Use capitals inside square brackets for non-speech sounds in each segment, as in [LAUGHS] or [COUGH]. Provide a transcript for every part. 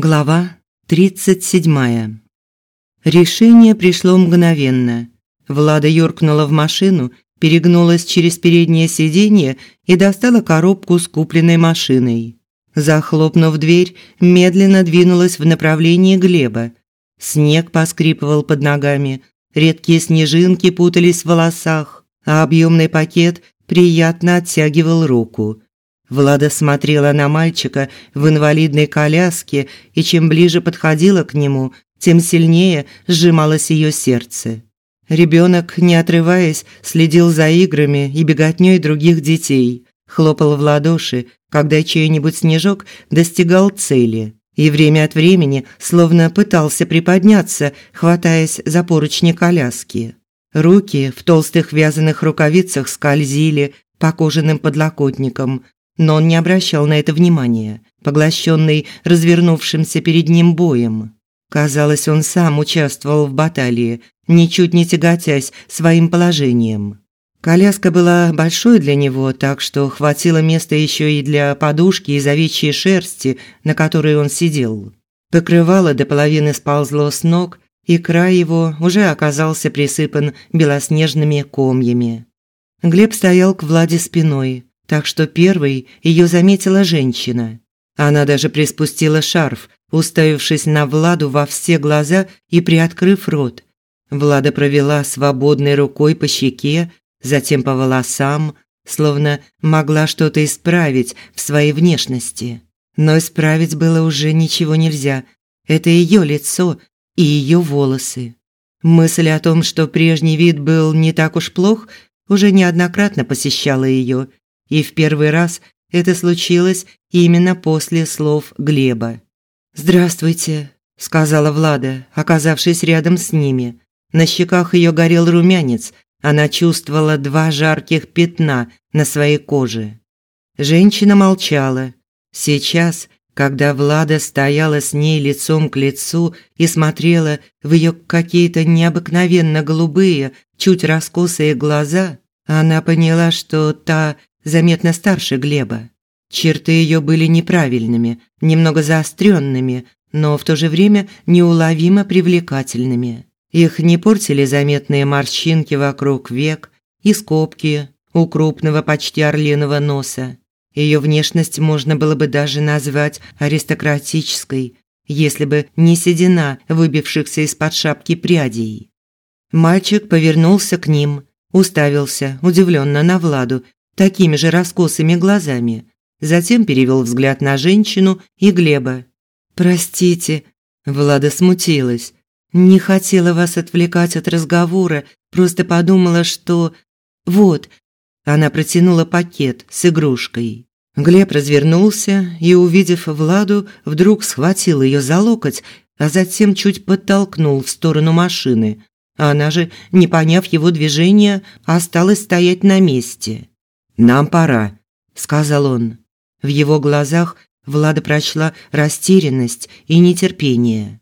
Глава 37. Решение пришло мгновенно. Влада юркнула в машину, перегнулась через переднее сиденье и достала коробку с купленной машиной. Захлопнув дверь, медленно двинулась в направлении Глеба. Снег поскрипывал под ногами, редкие снежинки путались в волосах, а объемный пакет приятно оттягивал руку – Влада смотрела на мальчика в инвалидной коляске, и чем ближе подходила к нему, тем сильнее сжималось ее сердце. Ребенок, не отрываясь, следил за играми и беготней других детей, хлопал в ладоши, когда чей-нибудь снежок достигал цели, и время от времени словно пытался приподняться, хватаясь за поручни коляски. Руки в толстых вязаных рукавицах скользили по кожаным подлокотникам, но он не обращал на это внимания, поглощенный развернувшимся перед ним боем. Казалось, он сам участвовал в баталии, ничуть не тяготясь своим положением. Коляска была большой для него, так что хватило места еще и для подушки из овечьей шерсти, на которой он сидел. Покрывало до половины сползло с ног, и край его уже оказался присыпан белоснежными комьями. Глеб стоял к Владе спиной, так что первой ее заметила женщина. Она даже приспустила шарф, уставившись на Владу во все глаза и приоткрыв рот. Влада провела свободной рукой по щеке, затем по волосам, словно могла что-то исправить в своей внешности. Но исправить было уже ничего нельзя. Это ее лицо и ее волосы. Мысль о том, что прежний вид был не так уж плох, уже неоднократно посещала ее, и в первый раз это случилось именно после слов Глеба. «Здравствуйте», – сказала Влада, оказавшись рядом с ними. На щеках ее горел румянец, она чувствовала два жарких пятна на своей коже. Женщина молчала. Сейчас, когда Влада стояла с ней лицом к лицу и смотрела в ее какие-то необыкновенно голубые, чуть раскосые глаза, она поняла, что та заметно старше Глеба. Черты ее были неправильными, немного заостренными, но в то же время неуловимо привлекательными. Их не портили заметные морщинки вокруг век и скобки у крупного почти орлиного носа. Ее внешность можно было бы даже назвать аристократической, если бы не седина выбившихся из-под шапки прядей. Мальчик повернулся к ним, уставился удивленно на Владу такими же раскосыми глазами. Затем перевел взгляд на женщину и Глеба. «Простите», – Влада смутилась. «Не хотела вас отвлекать от разговора, просто подумала, что...» «Вот», – она протянула пакет с игрушкой. Глеб развернулся и, увидев Владу, вдруг схватил ее за локоть, а затем чуть подтолкнул в сторону машины. Она же, не поняв его движения, осталась стоять на месте. «Нам пора», – сказал он. В его глазах Влада прочла растерянность и нетерпение.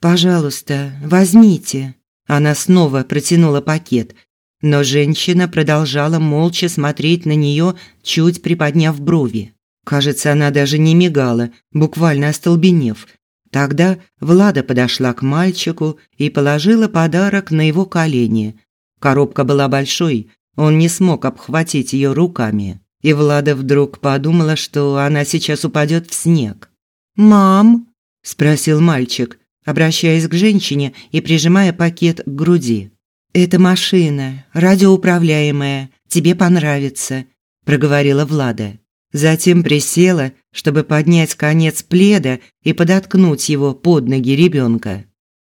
«Пожалуйста, возьмите». Она снова протянула пакет, но женщина продолжала молча смотреть на нее, чуть приподняв брови. Кажется, она даже не мигала, буквально остолбенев. Тогда Влада подошла к мальчику и положила подарок на его колени. Коробка была большой, он не смог обхватить ее руками, и Влада вдруг подумала, что она сейчас упадет в снег. «Мам?» – спросил мальчик, обращаясь к женщине и прижимая пакет к груди. «Это машина, радиоуправляемая, тебе понравится», – проговорила Влада. Затем присела, чтобы поднять конец пледа и подоткнуть его под ноги ребенка.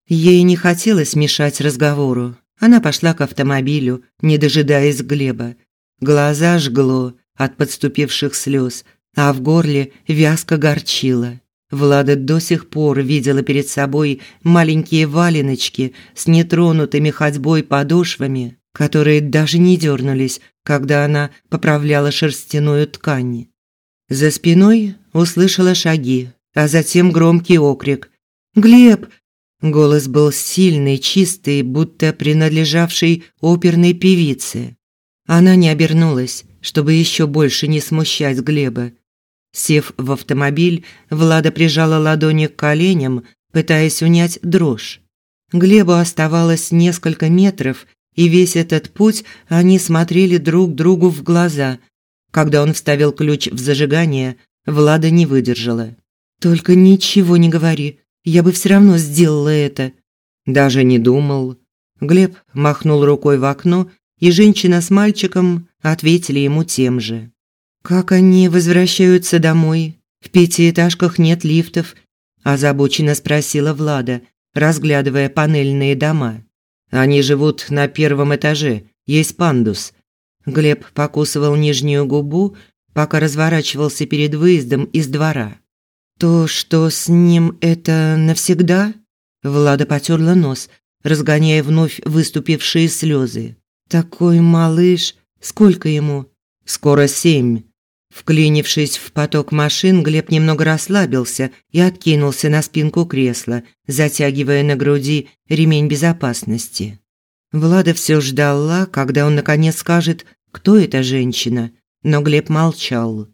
Ей не хотелось мешать разговору, она пошла к автомобилю, не дожидаясь Глеба. Глаза жгло от подступивших слез, а в горле вязко горчило. Влада до сих пор видела перед собой маленькие валеночки с нетронутыми ходьбой подошвами, которые даже не дернулись, когда она поправляла шерстяную ткань. За спиной услышала шаги, а затем громкий окрик. «Глеб, Голос был сильный, чистый, будто принадлежавший оперной певице. Она не обернулась, чтобы еще больше не смущать Глеба. Сев в автомобиль, Влада прижала ладони к коленям, пытаясь унять дрожь. Глебу оставалось несколько метров, и весь этот путь они смотрели друг другу в глаза. Когда он вставил ключ в зажигание, Влада не выдержала. «Только ничего не говори, я бы все равно сделала это». Даже не думал. Глеб махнул рукой в окно, и женщина с мальчиком ответили ему тем же. Как они возвращаются домой? В пятиэтажках нет лифтов, озабоченно спросила Влада, разглядывая панельные дома. Они живут на первом этаже, есть пандус. Глеб покусывал нижнюю губу, пока разворачивался перед выездом из двора. То, что с ним это навсегда? Влада потёрла нос, разгоняя вновь выступившие слезы. Такой малыш, сколько ему? Скоро семь. Вклинившись в поток машин, Глеб немного расслабился и откинулся на спинку кресла, затягивая на груди ремень безопасности. Влада все ждала, когда он наконец скажет, кто эта женщина, но Глеб молчал.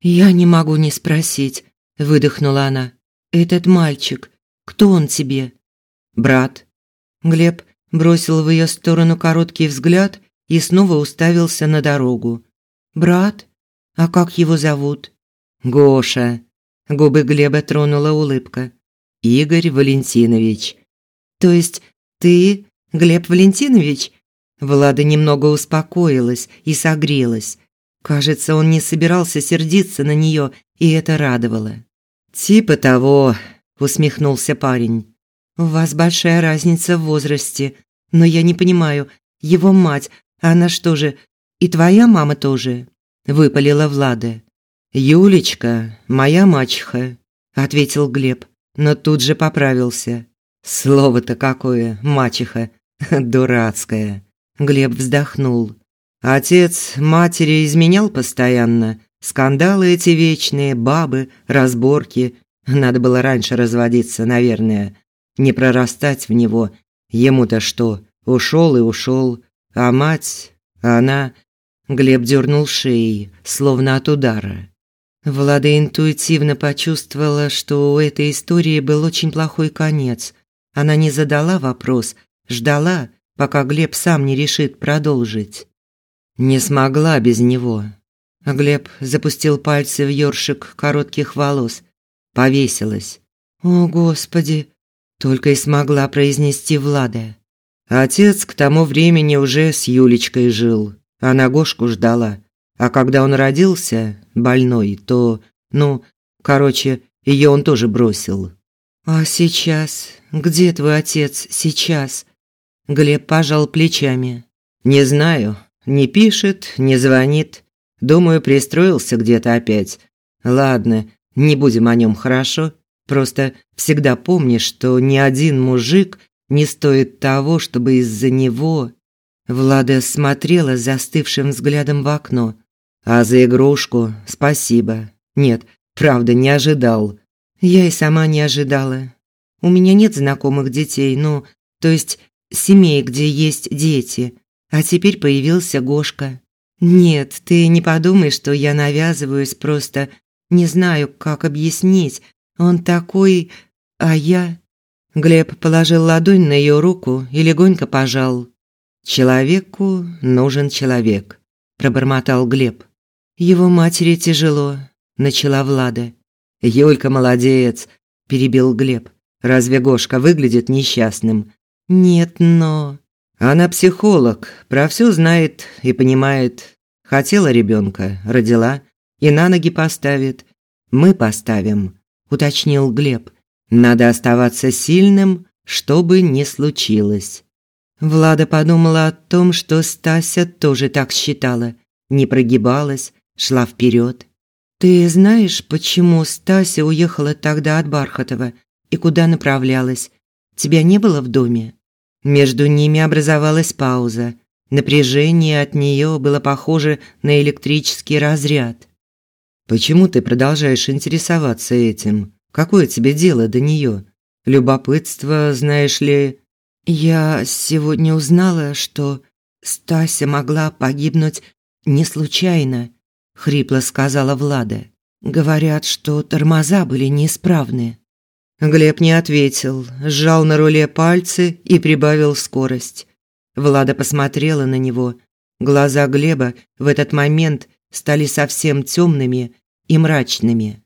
«Я не могу не спросить», – выдохнула она. «Этот мальчик, кто он тебе?» «Брат». Глеб бросил в ее сторону короткий взгляд и снова уставился на дорогу. «Брат?» А как его зовут? Гоша. Губы Глеба тронула улыбка. Игорь Валентинович. То есть ты Глеб Валентинович? Влада немного успокоилась и согрелась. Кажется, он не собирался сердиться на нее, и это радовало. Типа того, усмехнулся парень. У вас большая разница в возрасте, но я не понимаю, его мать, она что же, и твоя мама тоже? выпалила Влада. Юлечка, моя мачеха, ответил Глеб, но тут же поправился. Слово-то какое, мачеха, [LAUGHS] дурацкое. Глеб вздохнул. Отец матери изменял постоянно. Скандалы эти вечные, бабы, разборки. Надо было раньше разводиться, наверное. Не прорастать в него. Ему-то что, ушел и ушел. А мать, она Глеб дернул шеей, словно от удара. Влада интуитивно почувствовала, что у этой истории был очень плохой конец. Она не задала вопрос, ждала, пока Глеб сам не решит продолжить. Не смогла без него. Глеб запустил пальцы в ёршик коротких волос. Повесилась. «О, Господи!» Только и смогла произнести Влада. Отец к тому времени уже с Юлечкой жил. Она Гошку ждала. А когда он родился, больной, то, ну, короче, ее он тоже бросил. А сейчас? Где твой отец сейчас? Глеб пожал плечами. Не знаю, не пишет, не звонит. Думаю, пристроился где-то опять. Ладно, не будем о нем, хорошо? Просто всегда помни, что ни один мужик не стоит того, чтобы из-за него Влада смотрела застывшим взглядом в окно. А за игрушку спасибо. Нет, правда, не ожидал. Я и сама не ожидала. У меня нет знакомых детей, ну, то есть семей, где есть дети. А теперь появился Гошка. Нет, ты не подумай, что я навязываюсь, просто не знаю, как объяснить. Он такой, а я Глеб положил ладонь на ее руку и легонько пожал. Человеку нужен человек, пробормотал Глеб. Его матери тяжело, начала Влада. Юлька молодец, перебил Глеб. Разве Гошка выглядит несчастным? Нет, но она психолог, про все знает и понимает. Хотела ребенка, родила и на ноги поставит. Мы поставим, уточнил Глеб. Надо оставаться сильным, что бы ни случилось. Влада подумала о том, что Стася тоже так считала, не прогибалась, шла вперед. Ты знаешь, почему Стася уехала тогда от Бархатова и куда направлялась? Тебя не было в доме? Между ними образовалась пауза. Напряжение от нее было похоже на электрический разряд. Почему ты продолжаешь интересоваться этим? Какое тебе дело до нее? Любопытство, знаешь ли, я сегодня узнала, что Стася могла погибнуть не случайно, хрипло сказала Влада. Говорят, что тормоза были неисправны. Глеб не ответил, сжал на руле пальцы и прибавил скорость. Влада посмотрела на него. Глаза Глеба в этот момент стали совсем темными и мрачными.